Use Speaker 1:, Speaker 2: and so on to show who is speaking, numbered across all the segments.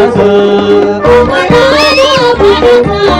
Speaker 1: barka. Kuma na.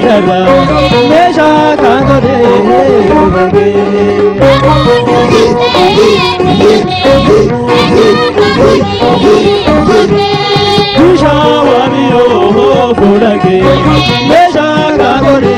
Speaker 1: tetale natara Nesha kagore fulagi Leti se marti guyara Nesha kagore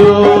Speaker 2: Senhor.